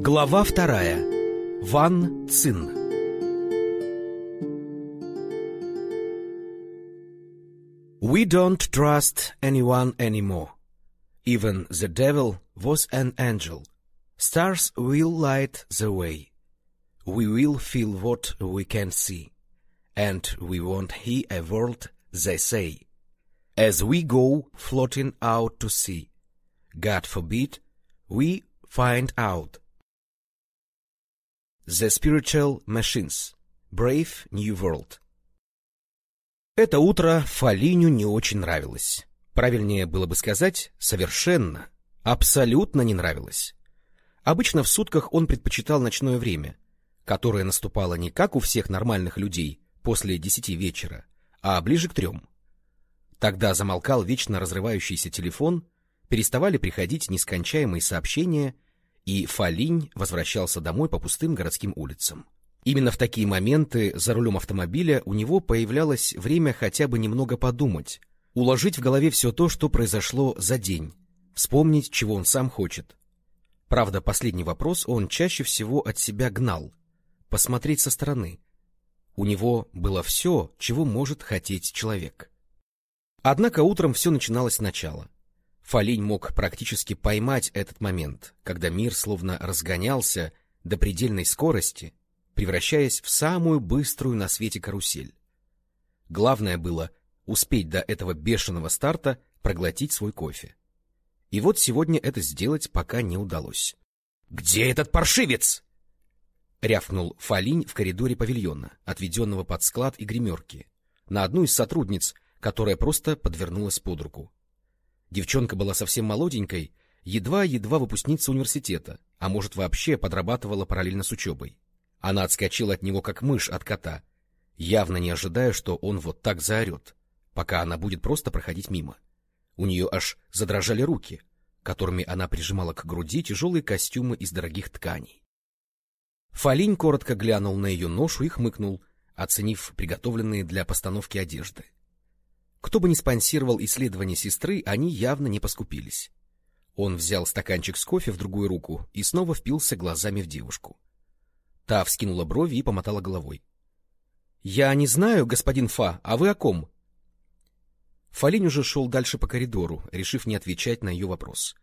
Глава вторая. Ван Цин. We don't trust anyone anymore. Even the devil was an angel. Stars will light the way. We will feel what we can see. And we won't hear a word they say. As we go floating out to sea. God forbid we find out. The Spiritual Machines. Brave New World. Это утро Фалиню не очень нравилось. Правильнее было бы сказать «совершенно», абсолютно не нравилось. Обычно в сутках он предпочитал ночное время, которое наступало не как у всех нормальных людей после десяти вечера, а ближе к трем. Тогда замолкал вечно разрывающийся телефон, переставали приходить нескончаемые сообщения, и Фалинь возвращался домой по пустым городским улицам. Именно в такие моменты за рулем автомобиля у него появлялось время хотя бы немного подумать, уложить в голове все то, что произошло за день, вспомнить, чего он сам хочет. Правда, последний вопрос он чаще всего от себя гнал, посмотреть со стороны. У него было все, чего может хотеть человек. Однако утром все начиналось сначала. Фалинь мог практически поймать этот момент, когда мир словно разгонялся до предельной скорости, превращаясь в самую быструю на свете карусель. Главное было успеть до этого бешеного старта проглотить свой кофе. И вот сегодня это сделать пока не удалось. — Где этот паршивец? — рявкнул Фалинь в коридоре павильона, отведенного под склад и гримерки, на одну из сотрудниц, которая просто подвернулась под руку. Девчонка была совсем молоденькой, едва-едва выпускница университета, а может вообще подрабатывала параллельно с учебой. Она отскочила от него, как мышь от кота, явно не ожидая, что он вот так заорет, пока она будет просто проходить мимо. У нее аж задрожали руки, которыми она прижимала к груди тяжелые костюмы из дорогих тканей. Фалинь коротко глянул на ее ношу и хмыкнул, оценив приготовленные для постановки одежды. Кто бы ни спонсировал исследование сестры, они явно не поскупились. Он взял стаканчик с кофе в другую руку и снова впился глазами в девушку. Та вскинула брови и помотала головой. — Я не знаю, господин Фа, а вы о ком? Фалинь уже шел дальше по коридору, решив не отвечать на ее вопрос.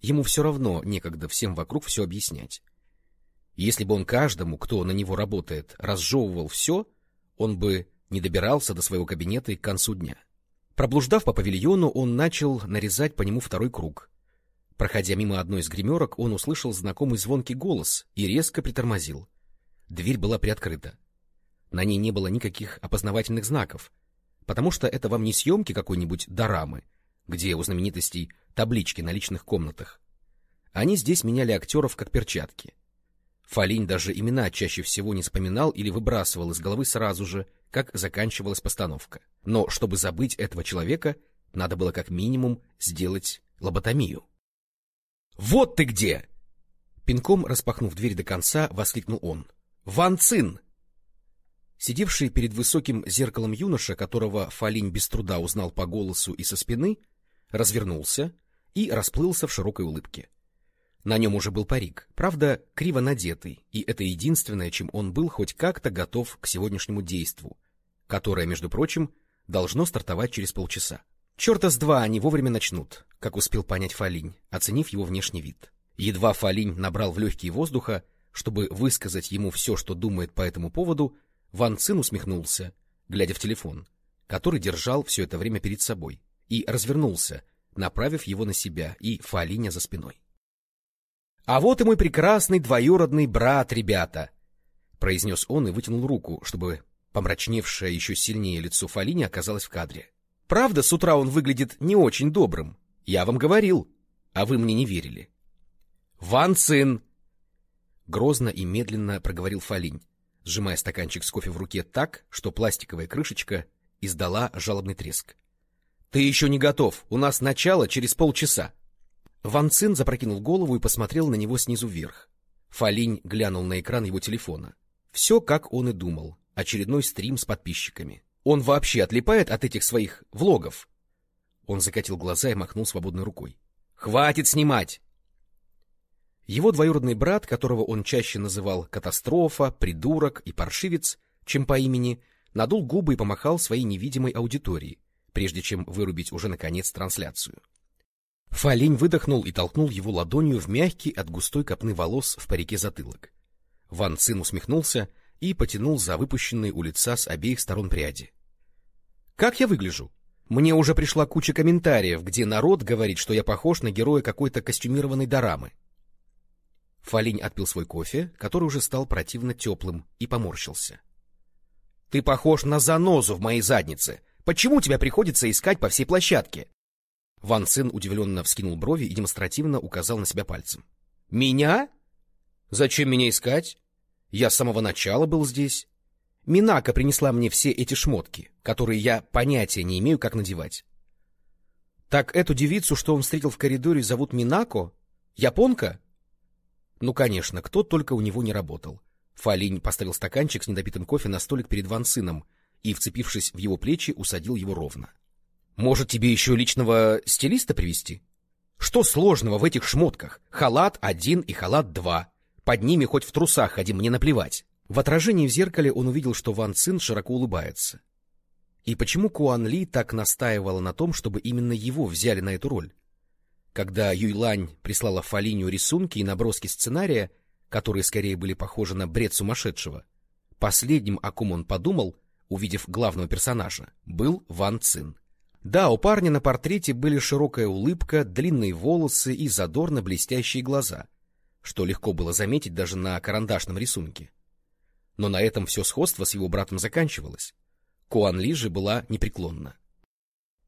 Ему все равно некогда всем вокруг все объяснять. Если бы он каждому, кто на него работает, разжевывал все, он бы не добирался до своего кабинета и к концу дня. Проблуждав по павильону, он начал нарезать по нему второй круг. Проходя мимо одной из гримерок, он услышал знакомый звонкий голос и резко притормозил. Дверь была приоткрыта. На ней не было никаких опознавательных знаков, потому что это вам не съемки какой-нибудь дорамы, где у знаменитостей таблички на личных комнатах. Они здесь меняли актеров как перчатки. Фалинь даже имена чаще всего не вспоминал или выбрасывал из головы сразу же, как заканчивалась постановка. Но чтобы забыть этого человека, надо было как минимум сделать лоботомию. — Вот ты где! Пинком распахнув дверь до конца, воскликнул он. — Ван Цин! Сидевший перед высоким зеркалом юноша, которого Фалинь без труда узнал по голосу и со спины, развернулся и расплылся в широкой улыбке. На нем уже был парик, правда, криво надетый, и это единственное, чем он был хоть как-то готов к сегодняшнему действу, которое, между прочим, должно стартовать через полчаса. Черта с два они вовремя начнут, как успел понять Фалинь, оценив его внешний вид. Едва Фалинь набрал в легкие воздуха, чтобы высказать ему все, что думает по этому поводу, Ван Цин усмехнулся, глядя в телефон, который держал все это время перед собой, и развернулся, направив его на себя и Фалиня за спиной. А вот и мой прекрасный двоюродный брат, ребята! — произнес он и вытянул руку, чтобы помрачневшее еще сильнее лицо Фалини оказалось в кадре. — Правда, с утра он выглядит не очень добрым. Я вам говорил, а вы мне не верили. — Ван Цин! — грозно и медленно проговорил Фалинь, сжимая стаканчик с кофе в руке так, что пластиковая крышечка издала жалобный треск. — Ты еще не готов, у нас начало через полчаса. — Ван Цин запрокинул голову и посмотрел на него снизу вверх. Фалинь глянул на экран его телефона. Все, как он и думал. Очередной стрим с подписчиками. Он вообще отлипает от этих своих влогов? Он закатил глаза и махнул свободной рукой. — Хватит снимать! Его двоюродный брат, которого он чаще называл катастрофа, придурок и паршивец, чем по имени, надул губы и помахал своей невидимой аудитории, прежде чем вырубить уже наконец трансляцию. Фалинь выдохнул и толкнул его ладонью в мягкий от густой копны волос в парике затылок. Ван Цин усмехнулся и потянул за выпущенные у лица с обеих сторон пряди. — Как я выгляжу? Мне уже пришла куча комментариев, где народ говорит, что я похож на героя какой-то костюмированной дорамы. Фалинь отпил свой кофе, который уже стал противно теплым, и поморщился. — Ты похож на занозу в моей заднице. Почему тебя приходится искать по всей площадке? Ван Цин удивленно вскинул брови и демонстративно указал на себя пальцем. — Меня? Зачем меня искать? Я с самого начала был здесь. Минака принесла мне все эти шмотки, которые я понятия не имею, как надевать. Так эту девицу, что он встретил в коридоре, зовут Минако? Японка? Ну, конечно, кто только у него не работал. Фалинь поставил стаканчик с недопитым кофе на столик перед Ван Сыном и, вцепившись в его плечи, усадил его ровно. — Может, тебе еще личного стилиста привести? Что сложного в этих шмотках? Халат один и халат два. Под ними хоть в трусах ходи, мне наплевать. В отражении в зеркале он увидел, что Ван Цин широко улыбается. И почему Куан Ли так настаивала на том, чтобы именно его взяли на эту роль? Когда Юйлань прислала Фалиню рисунки и наброски сценария, которые скорее были похожи на бред сумасшедшего, последним, о ком он подумал, увидев главного персонажа, был Ван Цин. Да, у парня на портрете были широкая улыбка, длинные волосы и задорно блестящие глаза, что легко было заметить даже на карандашном рисунке. Но на этом все сходство с его братом заканчивалось. Куан Ли же была непреклонна.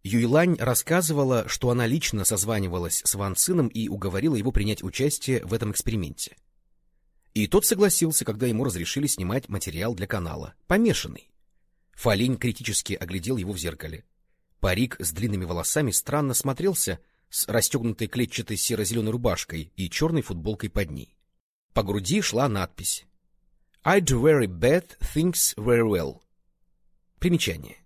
Юйлань рассказывала, что она лично созванивалась с Ван Цином и уговорила его принять участие в этом эксперименте. И тот согласился, когда ему разрешили снимать материал для канала. Помешанный. Фалинь критически оглядел его в зеркале. Парик с длинными волосами странно смотрелся с расстегнутой клетчатой серо-зеленой рубашкой и черной футболкой под ней. По груди шла надпись I do very bad things very well. Примечание.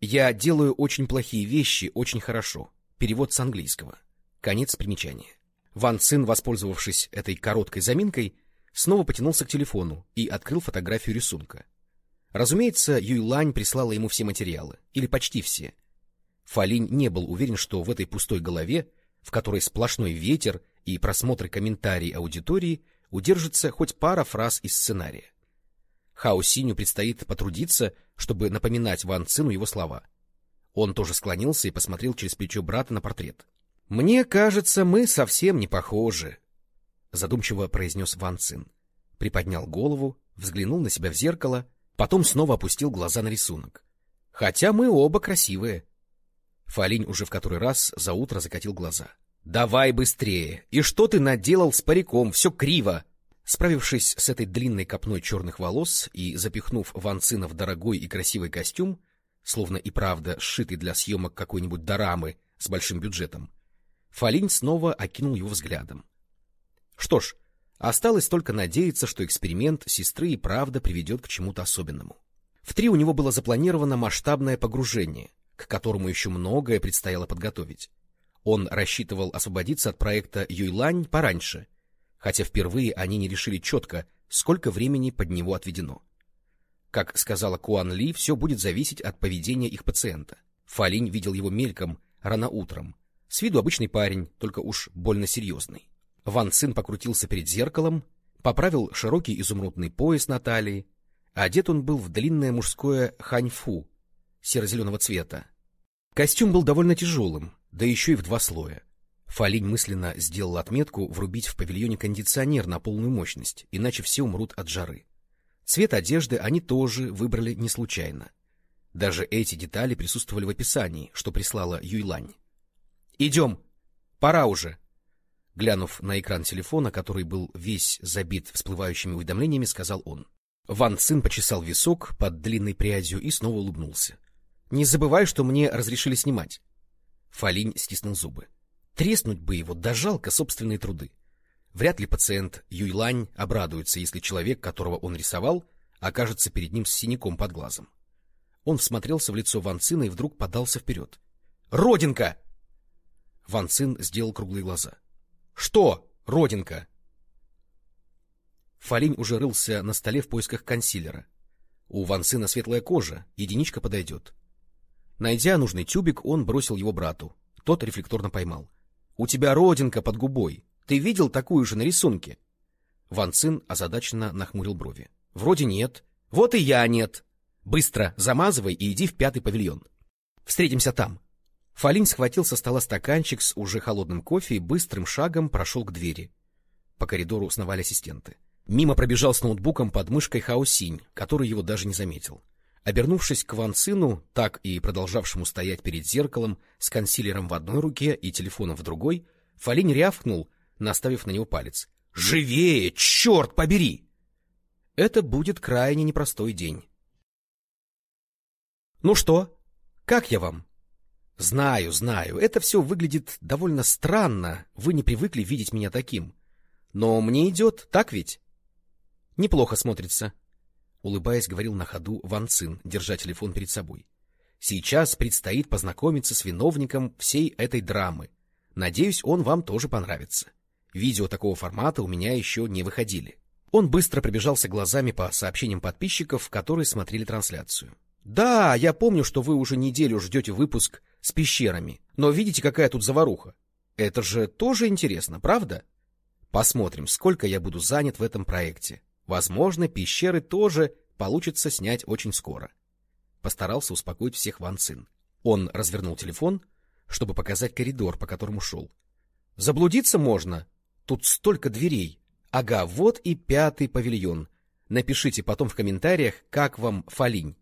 Я делаю очень плохие вещи очень хорошо. Перевод с английского. Конец примечания. Ван Цин, воспользовавшись этой короткой заминкой, снова потянулся к телефону и открыл фотографию рисунка. Разумеется, Юйлань прислала ему все материалы, или почти все. Фалинь не был уверен, что в этой пустой голове, в которой сплошной ветер и просмотры комментариев аудитории, удержится хоть пара фраз из сценария. Хао Синю предстоит потрудиться, чтобы напоминать Ван Цину его слова. Он тоже склонился и посмотрел через плечо брата на портрет. — Мне кажется, мы совсем не похожи, — задумчиво произнес Ван Цин. Приподнял голову, взглянул на себя в зеркало, потом снова опустил глаза на рисунок. — Хотя мы оба красивые. Фалинь уже в который раз за утро закатил глаза. — Давай быстрее! И что ты наделал с париком? Все криво! Справившись с этой длинной копной черных волос и запихнув Ван в дорогой и красивый костюм, словно и правда сшитый для съемок какой-нибудь дорамы с большим бюджетом, Фалинь снова окинул его взглядом. Что ж, осталось только надеяться, что эксперимент сестры и правда приведет к чему-то особенному. В три у него было запланировано масштабное погружение, к которому еще многое предстояло подготовить. Он рассчитывал освободиться от проекта Юйлань пораньше, хотя впервые они не решили четко, сколько времени под него отведено. Как сказала Куан Ли, все будет зависеть от поведения их пациента. Фалинь видел его мельком, рано утром. С виду обычный парень, только уж больно серьезный. Ван Цин покрутился перед зеркалом, поправил широкий изумрудный пояс на талии. Одет он был в длинное мужское ханьфу серо-зеленого цвета. Костюм был довольно тяжелым, да еще и в два слоя. Фалинь мысленно сделал отметку врубить в павильоне кондиционер на полную мощность, иначе все умрут от жары. Цвет одежды они тоже выбрали не случайно. Даже эти детали присутствовали в описании, что прислала Юйлань. — Идем! Пора уже! Глянув на экран телефона, который был весь забит всплывающими уведомлениями, сказал он. Ван Цин почесал висок под длинной прядью и снова улыбнулся. — Не забывай, что мне разрешили снимать. Фалинь стиснул зубы. — Треснуть бы его, да жалко собственные труды. Вряд ли пациент Юйлань обрадуется, если человек, которого он рисовал, окажется перед ним с синяком под глазом. Он всмотрелся в лицо Ван Цина и вдруг подался вперед. — Родинка! Ван Цин сделал круглые глаза. — Что, родинка? Фалинь уже рылся на столе в поисках консилера. У Ван Сына светлая кожа, единичка подойдет. Найдя нужный тюбик, он бросил его брату. Тот рефлекторно поймал. — У тебя родинка под губой. Ты видел такую же на рисунке? Ван Цин озадаченно нахмурил брови. — Вроде нет. — Вот и я нет. Быстро замазывай и иди в пятый павильон. Встретимся там. Фалинь схватил со стола стаканчик с уже холодным кофе и быстрым шагом прошел к двери. По коридору сновали ассистенты. Мимо пробежал с ноутбуком под мышкой Хао Синь, который его даже не заметил. Обернувшись к Ван Цину, так и продолжавшему стоять перед зеркалом с консилером в одной руке и телефоном в другой, Фалинь рявкнул, наставив на него палец. — Живее, черт побери! Это будет крайне непростой день. — Ну что? Как я вам? — Знаю, знаю, это все выглядит довольно странно, вы не привыкли видеть меня таким. Но мне идет, так ведь? Неплохо смотрится. Улыбаясь, говорил на ходу Ван Цин, держа телефон перед собой. Сейчас предстоит познакомиться с виновником всей этой драмы. Надеюсь, он вам тоже понравится. Видео такого формата у меня еще не выходили. Он быстро пробежался глазами по сообщениям подписчиков, которые смотрели трансляцию. Да, я помню, что вы уже неделю ждете выпуск с пещерами, но видите, какая тут заваруха. Это же тоже интересно, правда? Посмотрим, сколько я буду занят в этом проекте. Возможно, пещеры тоже получится снять очень скоро. Постарался успокоить всех Ван Цин. Он развернул телефон, чтобы показать коридор, по которому шел. Заблудиться можно. Тут столько дверей. Ага, вот и пятый павильон. Напишите потом в комментариях, как вам Фалинь.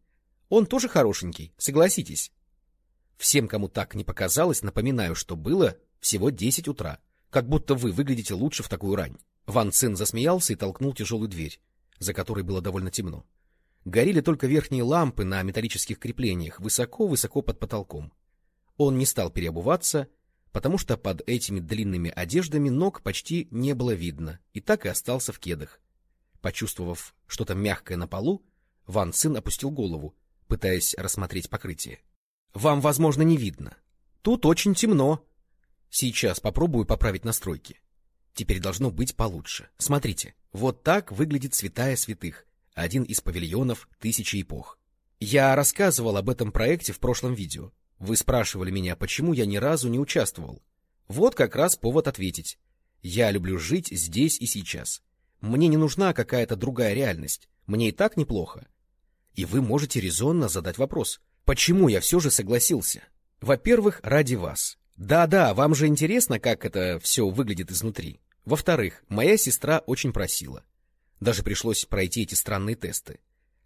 Он тоже хорошенький, согласитесь. Всем, кому так не показалось, напоминаю, что было всего десять утра. Как будто вы выглядите лучше в такую рань. Ван Цин засмеялся и толкнул тяжелую дверь, за которой было довольно темно. Горели только верхние лампы на металлических креплениях, высоко-высоко под потолком. Он не стал переобуваться, потому что под этими длинными одеждами ног почти не было видно, и так и остался в кедах. Почувствовав что-то мягкое на полу, Ван Цин опустил голову, пытаясь рассмотреть покрытие. — Вам, возможно, не видно. Тут очень темно. Сейчас попробую поправить настройки. Теперь должно быть получше. Смотрите, вот так выглядит святая святых, один из павильонов тысячи эпох. Я рассказывал об этом проекте в прошлом видео. Вы спрашивали меня, почему я ни разу не участвовал. Вот как раз повод ответить. Я люблю жить здесь и сейчас. Мне не нужна какая-то другая реальность. Мне и так неплохо. И вы можете резонно задать вопрос, почему я все же согласился? Во-первых, ради вас. Да-да, вам же интересно, как это все выглядит изнутри. Во-вторых, моя сестра очень просила. Даже пришлось пройти эти странные тесты.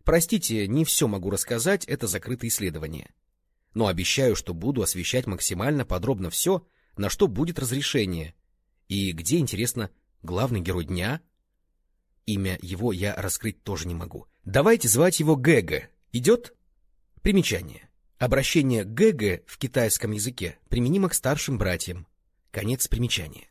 Простите, не все могу рассказать, это закрытое исследование. Но обещаю, что буду освещать максимально подробно все, на что будет разрешение. И где, интересно, главный герой дня? Имя его я раскрыть тоже не могу. Давайте звать его Гэга. Идет? Примечание. Обращение Гэга в китайском языке применимо к старшим братьям. Конец примечания.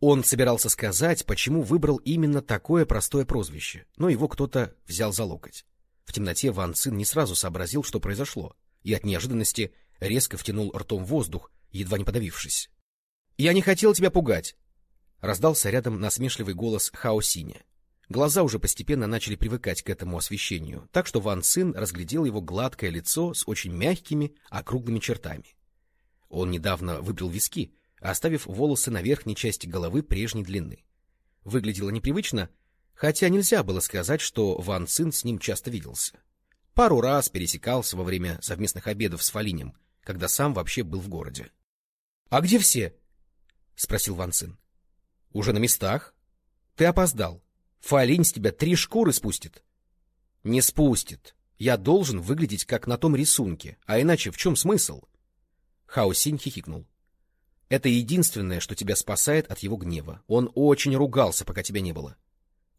Он собирался сказать, почему выбрал именно такое простое прозвище, но его кто-то взял за локоть. В темноте Ван Цин не сразу сообразил, что произошло, и от неожиданности резко втянул ртом воздух, едва не подавившись. — Я не хотел тебя пугать! — раздался рядом насмешливый голос Хао Синя. Глаза уже постепенно начали привыкать к этому освещению, так что Ван Цин разглядел его гладкое лицо с очень мягкими, округлыми чертами. Он недавно выбрил виски, оставив волосы на верхней части головы прежней длины. Выглядело непривычно, хотя нельзя было сказать, что Ван Цин с ним часто виделся. Пару раз пересекался во время совместных обедов с Фалинем, когда сам вообще был в городе. — А где все? — спросил Ван Цин. — Уже на местах. Ты опоздал. Фалинь с тебя три шкуры спустит. — Не спустит. Я должен выглядеть как на том рисунке, а иначе в чем смысл? Хао Синь хихикнул. Это единственное, что тебя спасает от его гнева. Он очень ругался, пока тебя не было.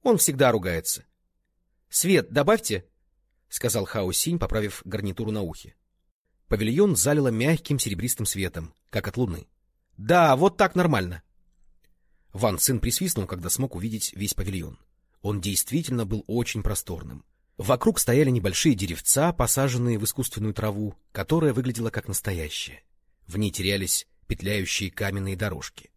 Он всегда ругается. — Свет добавьте, — сказал Хао Синь, поправив гарнитуру на ухе. Павильон залило мягким серебристым светом, как от луны. — Да, вот так нормально. Ван Цин присвистнул, когда смог увидеть весь павильон. Он действительно был очень просторным. Вокруг стояли небольшие деревца, посаженные в искусственную траву, которая выглядела как настоящая. В ней терялись петляющие каменные дорожки.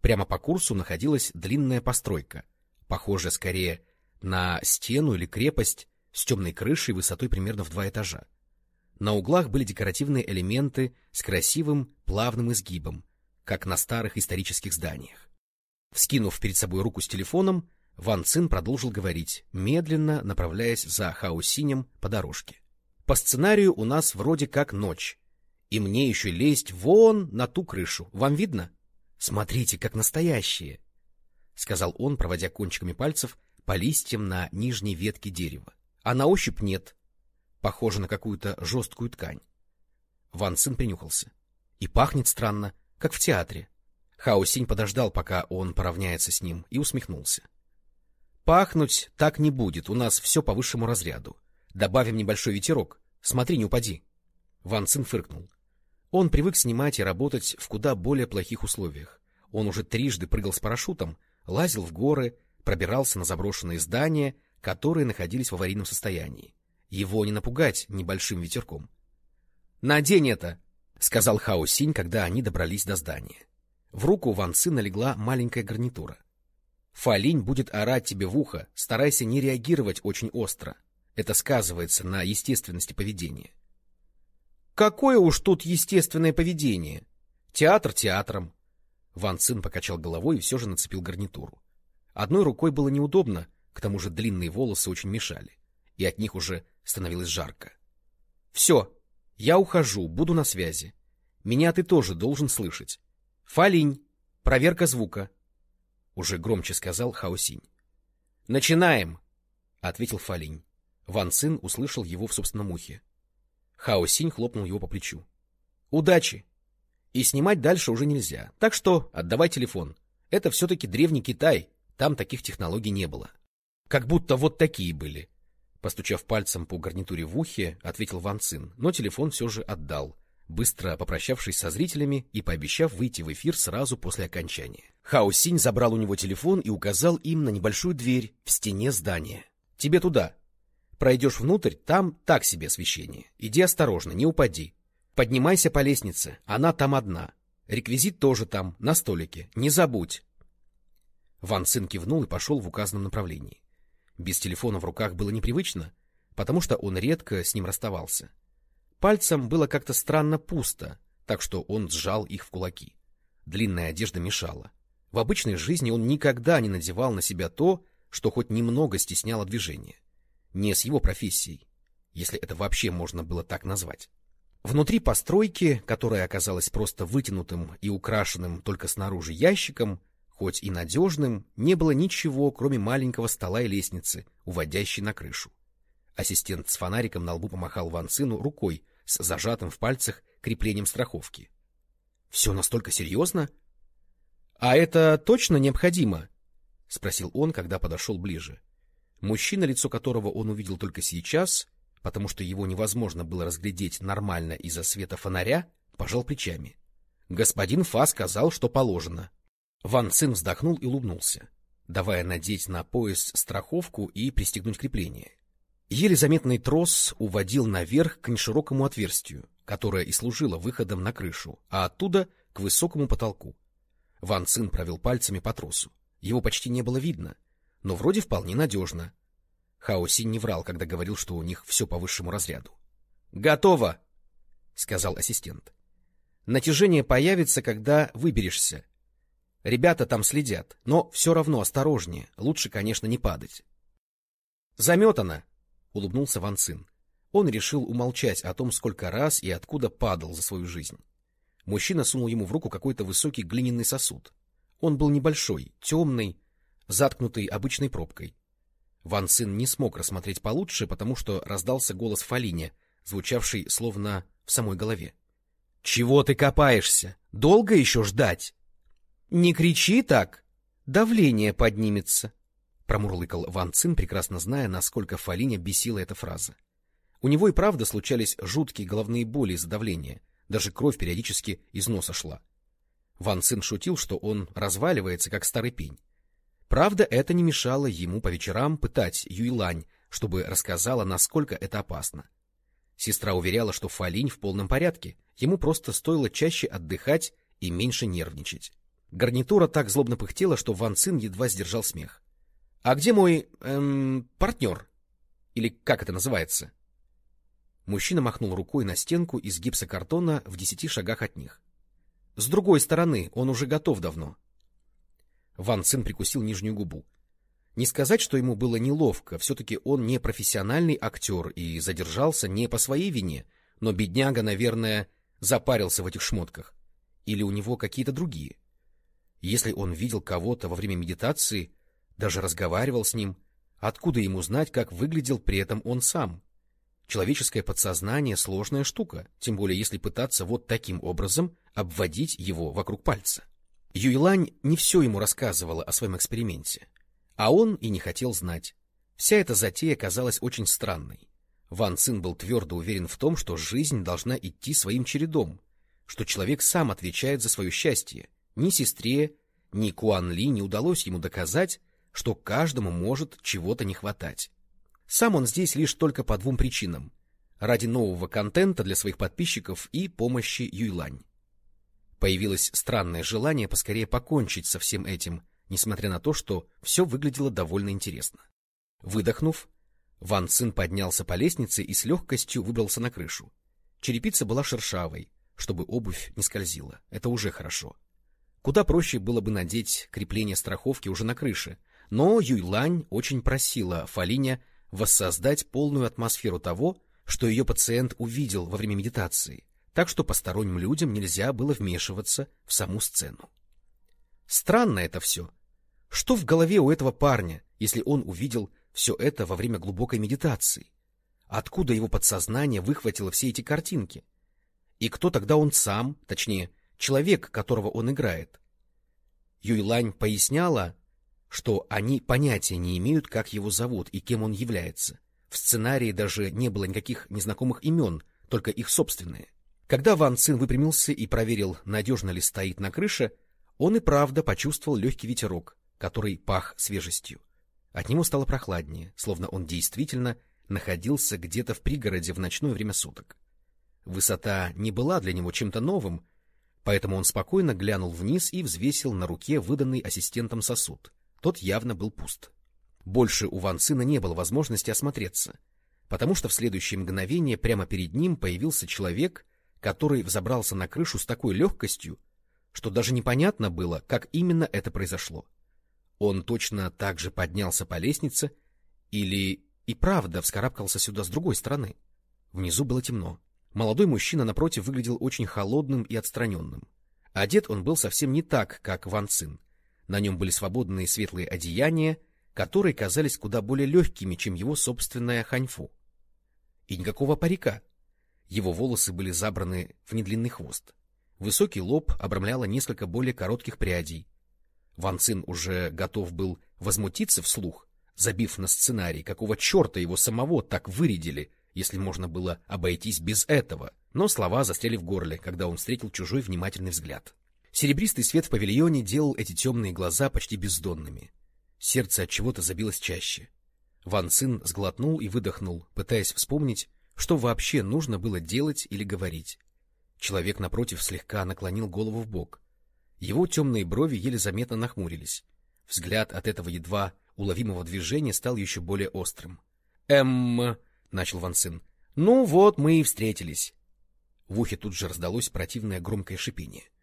Прямо по курсу находилась длинная постройка, похожая скорее на стену или крепость с темной крышей высотой примерно в два этажа. На углах были декоративные элементы с красивым плавным изгибом, как на старых исторических зданиях. Вскинув перед собой руку с телефоном, Ван Цин продолжил говорить, медленно направляясь за Хаосинем по дорожке. По сценарию у нас вроде как ночь, и мне еще лезть вон на ту крышу. Вам видно? Смотрите, как настоящие, — сказал он, проводя кончиками пальцев по листьям на нижней ветке дерева. А на ощупь нет. Похоже на какую-то жесткую ткань. Ван Цин принюхался. И пахнет странно, как в театре. Хао Синь подождал, пока он поравняется с ним, и усмехнулся. Пахнуть так не будет, у нас все по высшему разряду. Добавим небольшой ветерок. Смотри, не упади. Ван Цин фыркнул. Он привык снимать и работать в куда более плохих условиях. Он уже трижды прыгал с парашютом, лазил в горы, пробирался на заброшенные здания, которые находились в аварийном состоянии. Его не напугать небольшим ветерком. — Надень это! — сказал Хао Синь, когда они добрались до здания. В руку Ван Цина легла маленькая гарнитура. Фалинь будет орать тебе в ухо, старайся не реагировать очень остро. Это сказывается на естественности поведения. Какое уж тут естественное поведение? Театр театром. Ван Цин покачал головой и все же нацепил гарнитуру. Одной рукой было неудобно, к тому же длинные волосы очень мешали, и от них уже становилось жарко. — Все, я ухожу, буду на связи. Меня ты тоже должен слышать. Фалинь, проверка звука. Уже громче сказал Хаосинь. «Начинаем!» — ответил Фалинь. Ван Цин услышал его в собственном ухе. Хаосинь хлопнул его по плечу. «Удачи! И снимать дальше уже нельзя, так что отдавай телефон. Это все-таки древний Китай, там таких технологий не было. Как будто вот такие были». Постучав пальцем по гарнитуре в ухе, ответил Ван Цин, но телефон все же отдал, быстро попрощавшись со зрителями и пообещав выйти в эфир сразу после окончания. Хао Синь забрал у него телефон и указал им на небольшую дверь в стене здания. — Тебе туда. Пройдешь внутрь, там так себе освещение. Иди осторожно, не упади. Поднимайся по лестнице, она там одна. Реквизит тоже там, на столике. Не забудь. Ван Цин кивнул и пошел в указанном направлении. Без телефона в руках было непривычно, потому что он редко с ним расставался. Пальцем было как-то странно пусто, так что он сжал их в кулаки. Длинная одежда мешала. В обычной жизни он никогда не надевал на себя то, что хоть немного стесняло движение. Не с его профессией, если это вообще можно было так назвать. Внутри постройки, которая оказалась просто вытянутым и украшенным только снаружи ящиком, хоть и надежным, не было ничего, кроме маленького стола и лестницы, уводящей на крышу. Ассистент с фонариком на лбу помахал Ван Цину рукой с зажатым в пальцах креплением страховки. — Все настолько серьезно? — А это точно необходимо? — спросил он, когда подошел ближе. Мужчина, лицо которого он увидел только сейчас, потому что его невозможно было разглядеть нормально из-за света фонаря, пожал плечами. Господин Фа сказал, что положено. Ван Цин вздохнул и улыбнулся, давая надеть на пояс страховку и пристегнуть крепление. Еле заметный трос уводил наверх к неширокому отверстию, которое и служило выходом на крышу, а оттуда к высокому потолку. Ван Цин провел пальцами по тросу. Его почти не было видно, но вроде вполне надежно. Хао Синь не врал, когда говорил, что у них все по высшему разряду. — Готово! — сказал ассистент. — Натяжение появится, когда выберешься. Ребята там следят, но все равно осторожнее, лучше, конечно, не падать. — Заметано! — улыбнулся Ван Цин. Он решил умолчать о том, сколько раз и откуда падал за свою жизнь. Мужчина сунул ему в руку какой-то высокий глиняный сосуд. Он был небольшой, темный, заткнутый обычной пробкой. Ван Цин не смог рассмотреть получше, потому что раздался голос Фалине, звучавший словно в самой голове. — Чего ты копаешься? Долго еще ждать? — Не кричи так! Давление поднимется! промурлыкал Ван Цин, прекрасно зная, насколько Фалиня бесила эта фраза. У него и правда случались жуткие головные боли из-за давления, даже кровь периодически из носа шла. Ван Цин шутил, что он разваливается, как старый пень. Правда, это не мешало ему по вечерам пытать Юйлань, чтобы рассказала, насколько это опасно. Сестра уверяла, что Фалинь в полном порядке, ему просто стоило чаще отдыхать и меньше нервничать. Гарнитура так злобно пыхтела, что Ван Цин едва сдержал смех. А где мой эм, партнер? Или как это называется? Мужчина махнул рукой на стенку из гипсокартона в десяти шагах от них. С другой стороны, он уже готов давно. Ван Цин прикусил нижнюю губу. Не сказать, что ему было неловко, все-таки он не профессиональный актер и задержался не по своей вине, но бедняга, наверное, запарился в этих шмотках. Или у него какие-то другие. Если он видел кого-то во время медитации, даже разговаривал с ним, откуда ему знать, как выглядел при этом он сам? Человеческое подсознание — сложная штука, тем более если пытаться вот таким образом обводить его вокруг пальца. Юйлань не все ему рассказывала о своем эксперименте, а он и не хотел знать. Вся эта затея казалась очень странной. Ван Цин был твердо уверен в том, что жизнь должна идти своим чередом, что человек сам отвечает за свое счастье. Ни сестре, ни Куан Ли не удалось ему доказать, что каждому может чего-то не хватать. Сам он здесь лишь только по двум причинам. Ради нового контента для своих подписчиков и помощи Юйлань. Появилось странное желание поскорее покончить со всем этим, несмотря на то, что все выглядело довольно интересно. Выдохнув, Ван Цин поднялся по лестнице и с легкостью выбрался на крышу. Черепица была шершавой, чтобы обувь не скользила. Это уже хорошо. Куда проще было бы надеть крепление страховки уже на крыше, но Юйлань очень просила Фалиня воссоздать полную атмосферу того, что ее пациент увидел во время медитации, так что посторонним людям нельзя было вмешиваться в саму сцену. Странно это все. Что в голове у этого парня, если он увидел все это во время глубокой медитации? Откуда его подсознание выхватило все эти картинки? И кто тогда он сам, точнее, человек, которого он играет? Юйлань поясняла, что они понятия не имеют, как его зовут и кем он является. В сценарии даже не было никаких незнакомых имен, только их собственные. Когда Ван Цин выпрямился и проверил, надежно ли стоит на крыше, он и правда почувствовал легкий ветерок, который пах свежестью. От него стало прохладнее, словно он действительно находился где-то в пригороде в ночное время суток. Высота не была для него чем-то новым, поэтому он спокойно глянул вниз и взвесил на руке выданный ассистентом сосуд. Тот явно был пуст. Больше у Ван Цина не было возможности осмотреться, потому что в следующее мгновение прямо перед ним появился человек, который взобрался на крышу с такой легкостью, что даже непонятно было, как именно это произошло. Он точно так же поднялся по лестнице или и правда вскарабкался сюда с другой стороны. Внизу было темно. Молодой мужчина напротив выглядел очень холодным и отстраненным. Одет он был совсем не так, как Ван Цин. На нем были свободные светлые одеяния, которые казались куда более легкими, чем его собственная ханьфу. И никакого парика. Его волосы были забраны в недлинный хвост. Высокий лоб обрамляло несколько более коротких прядей. Ван Цин уже готов был возмутиться вслух, забив на сценарий, какого черта его самого так вырядили, если можно было обойтись без этого, но слова застряли в горле, когда он встретил чужой внимательный взгляд. Серебристый свет в павильоне делал эти темные глаза почти бездонными. Сердце от чего-то забилось чаще. Ван Цин сглотнул и выдохнул, пытаясь вспомнить, что вообще нужно было делать или говорить. Человек напротив слегка наклонил голову в бок. Его темные брови еле заметно нахмурились. Взгляд от этого едва уловимого движения стал еще более острым. — Эм... — начал Ван Цин. — Ну вот мы и встретились. В ухе тут же раздалось противное громкое шипение. —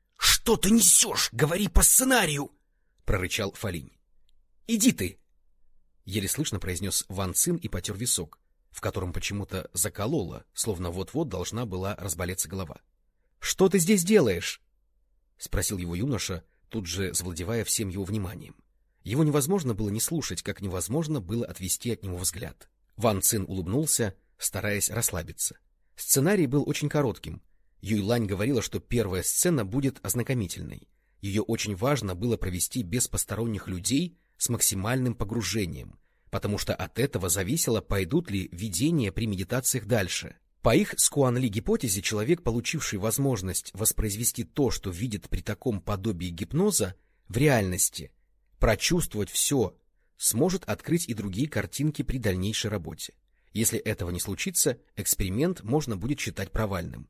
что ты несешь? Говори по сценарию! — прорычал Фалинь. — Иди ты! — еле слышно произнес Ван Цин и потер висок, в котором почему-то закололо, словно вот-вот должна была разболеться голова. — Что ты здесь делаешь? — спросил его юноша, тут же завладевая всем его вниманием. Его невозможно было не слушать, как невозможно было отвести от него взгляд. Ван Цин улыбнулся, стараясь расслабиться. Сценарий был очень коротким — Юйлань говорила, что первая сцена будет ознакомительной. Ее очень важно было провести без посторонних людей с максимальным погружением, потому что от этого зависело, пойдут ли видения при медитациях дальше. По их Скуанли гипотезе, человек, получивший возможность воспроизвести то, что видит при таком подобии гипноза, в реальности, прочувствовать все, сможет открыть и другие картинки при дальнейшей работе. Если этого не случится, эксперимент можно будет считать провальным.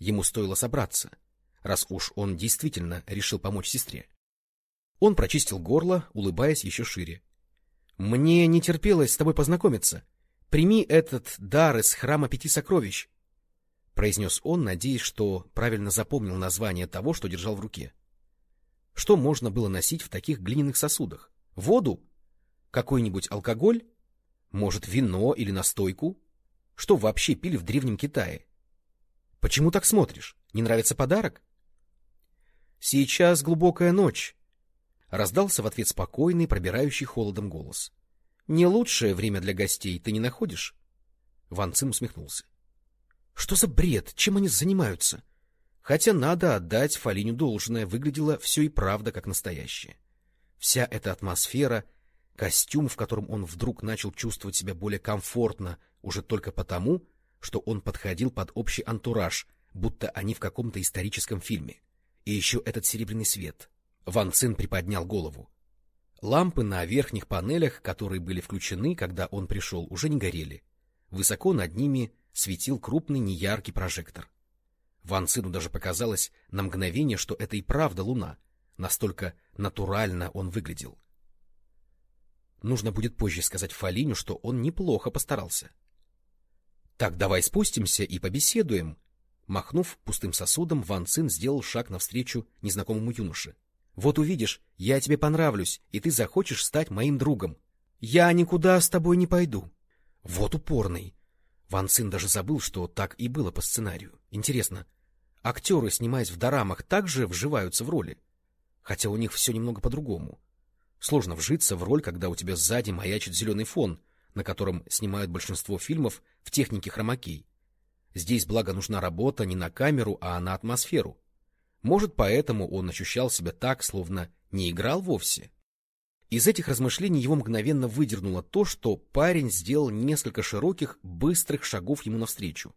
Ему стоило собраться, раз уж он действительно решил помочь сестре. Он прочистил горло, улыбаясь еще шире. Мне не терпелось с тобой познакомиться. Прими этот дар из храма пяти сокровищ, — произнес он, надеясь, что правильно запомнил название того, что держал в руке. Что можно было носить в таких глиняных сосудах? Воду? Какой-нибудь алкоголь? Может, вино или настойку? Что вообще пили в Древнем Китае? Почему так смотришь? Не нравится подарок? Сейчас глубокая ночь. Раздался в ответ спокойный, пробирающий холодом голос. Не лучшее время для гостей ты не находишь? Ван Цин усмехнулся. Что за бред? Чем они занимаются? Хотя надо отдать Фалиню должное, выглядело все и правда как настоящее. Вся эта атмосфера, костюм, в котором он вдруг начал чувствовать себя более комфортно уже только потому, что он подходил под общий антураж, будто они в каком-то историческом фильме. И еще этот серебряный свет. Ван Цин приподнял голову. Лампы на верхних панелях, которые были включены, когда он пришел, уже не горели. Высоко над ними светил крупный неяркий прожектор. Ван Цину даже показалось на мгновение, что это и правда луна. Настолько натурально он выглядел. Нужно будет позже сказать Фалиню, что он неплохо постарался. — Так давай спустимся и побеседуем. Махнув пустым сосудом, Ван Цин сделал шаг навстречу незнакомому юноше. — Вот увидишь, я тебе понравлюсь, и ты захочешь стать моим другом. — Я никуда с тобой не пойду. — Вот упорный. Ван Цин даже забыл, что так и было по сценарию. Интересно, актеры, снимаясь в дорамах, также вживаются в роли? Хотя у них все немного по-другому. Сложно вжиться в роль, когда у тебя сзади маячит зеленый фон, на котором снимают большинство фильмов в технике хромакей. Здесь, благо, нужна работа не на камеру, а на атмосферу. Может, поэтому он ощущал себя так, словно не играл вовсе? Из этих размышлений его мгновенно выдернуло то, что парень сделал несколько широких, быстрых шагов ему навстречу.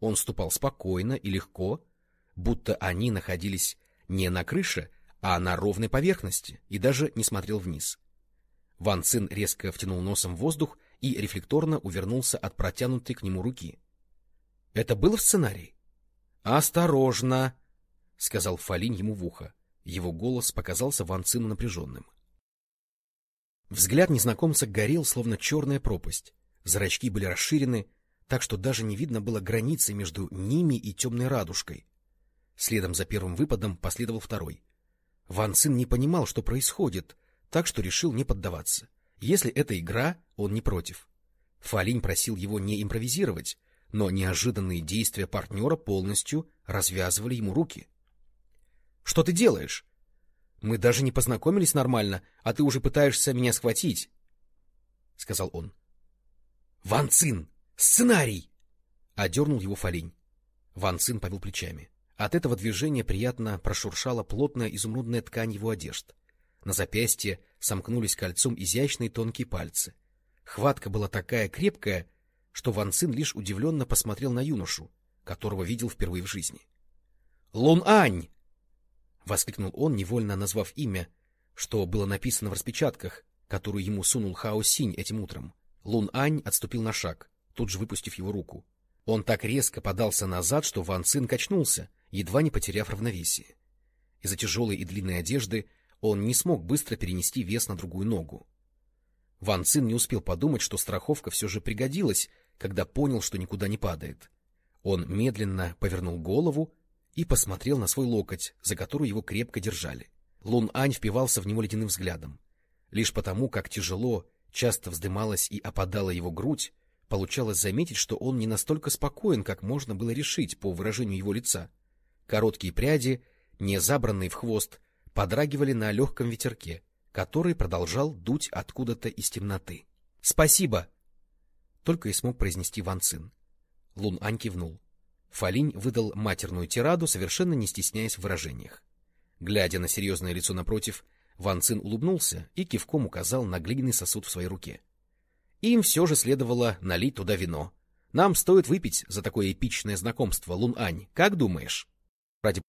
Он ступал спокойно и легко, будто они находились не на крыше, а на ровной поверхности, и даже не смотрел вниз. Ван Цин резко втянул носом воздух и рефлекторно увернулся от протянутой к нему руки. — Это было в сценарии? — Осторожно! — сказал Фалинь ему в ухо. Его голос показался Ван Цину напряженным. Взгляд незнакомца горел, словно черная пропасть. Зрачки были расширены, так что даже не видно было границы между ними и темной радужкой. Следом за первым выпадом последовал второй. Ван Цин не понимал, что происходит, так что решил не поддаваться. Если это игра, он не против. Фалинь просил его не импровизировать, но неожиданные действия партнера полностью развязывали ему руки. — Что ты делаешь? Мы даже не познакомились нормально, а ты уже пытаешься меня схватить, — сказал он. — Ван Цин! Сценарий! — одернул его Фалинь. Ван Цин повел плечами. От этого движения приятно прошуршала плотная изумрудная ткань его одежд. На запястье сомкнулись кольцом изящные тонкие пальцы. Хватка была такая крепкая, что Ван Цин лишь удивленно посмотрел на юношу, которого видел впервые в жизни. — Лун Ань! — воскликнул он, невольно назвав имя, что было написано в распечатках, которую ему сунул Хао Синь этим утром. Лун Ань отступил на шаг, тут же выпустив его руку. Он так резко подался назад, что Ван Цин качнулся, едва не потеряв равновесие. Из-за тяжелой и длинной одежды он не смог быстро перенести вес на другую ногу. Ван Цин не успел подумать, что страховка все же пригодилась, когда понял, что никуда не падает. Он медленно повернул голову и посмотрел на свой локоть, за который его крепко держали. Лун Ань впивался в него ледяным взглядом. Лишь потому, как тяжело, часто вздымалась и опадала его грудь, получалось заметить, что он не настолько спокоен, как можно было решить по выражению его лица. Короткие пряди, не забранные в хвост, подрагивали на легком ветерке, который продолжал дуть откуда-то из темноты. — Спасибо! — только и смог произнести Ван Цин. Лун Ань кивнул. Фалинь выдал матерную тираду, совершенно не стесняясь в выражениях. Глядя на серьезное лицо напротив, Ван Цин улыбнулся и кивком указал на глиняный сосуд в своей руке. Им все же следовало налить туда вино. Нам стоит выпить за такое эпичное знакомство, Лун Ань, как думаешь? Ради